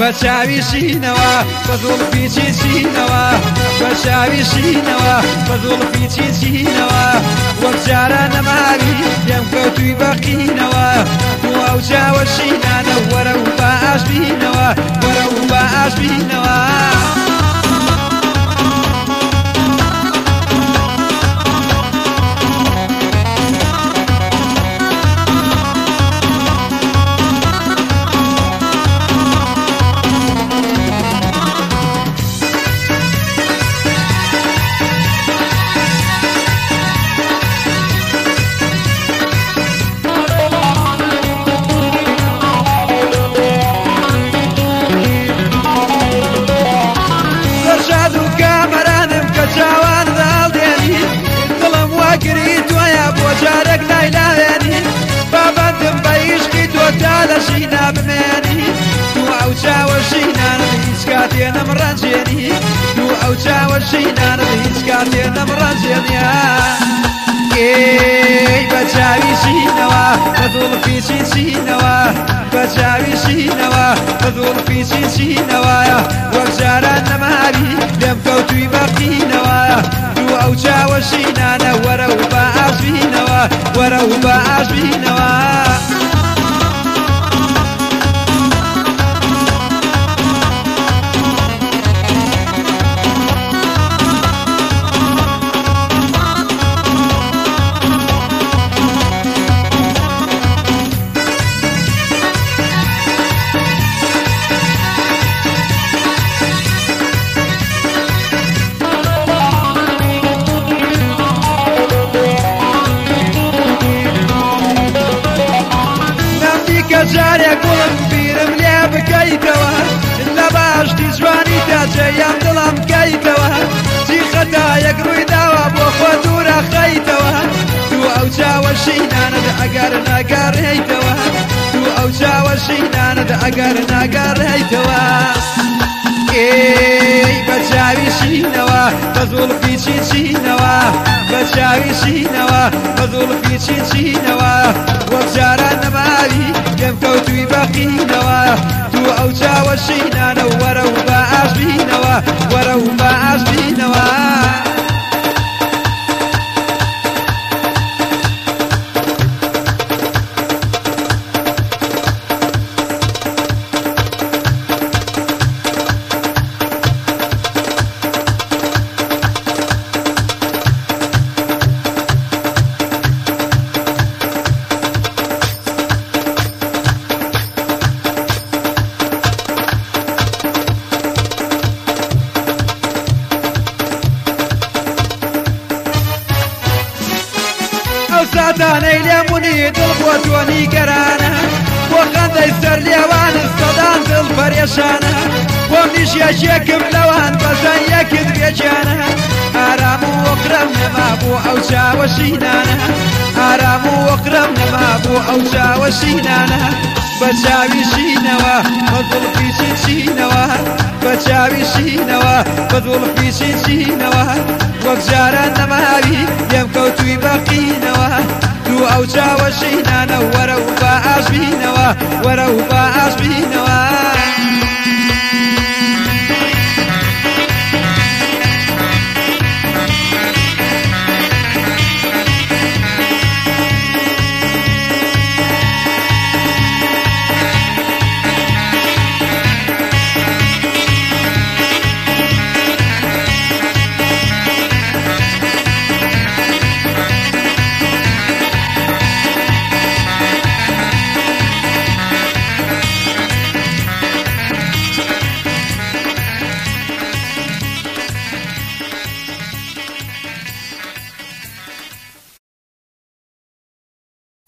بە چاوی شینەوە بە زۆڵ پیچی چینەوە بە چاوی شینەوە بە زۆڵ پیچی چینەوە وەک چاوی قال شينا بماني دو او تاور شينا نبيس دو او بجاوي في بجاوي في نماري لم كوتوي دو او جارێک گوڵم بیرم لێ بکەیتەوە لە باشتی جوانی تاجەیان دڵم بکەیتەوە جیخەتا یەک ڕووی داوە بۆ خۆ دوورە خەیتەوە دوو ئەو چاوە شینانت ئەگەر ناگەڕێیتەوە دوو ئەو چاوە شینانت ئەگەر ناگەڕێیتەوە ئێ بە چاوی شینەوە بە زوڵ پیچی چینەوە شاوی شینەوە بەزوڵ پیچین چینەوە وەک جاران نەماوی پێم کەوتوی بەقینەوە تو ئەو چاوە شینانە وەرە و بە ئاژبینەوە وەرە ئەتانەی لێمونی دڵ بۆ تۆنی گەرانە بۆ قەندەی سەر لێوان سەدان دڵ پەرێشانە بۆم نیشیەکێکم لەوان بەزان یەکت بێجانە ئارام و وەقرم نەما بۆ ئەو چاوەشینانە ئارام و وەقرم نەما بۆ ئەو چاوەشینانە بە چاویشینەوە بە دڵ پیچینەوە بە چاوی شینەوە بە دوڵ پیشی چینەوە وەک جاران نەماوی پێم کەوتوی بەقینەوە دوو ئەو چاوە شینانە وەرە و بە ئاشبینەوە وەرە و بە ئاشبینەوە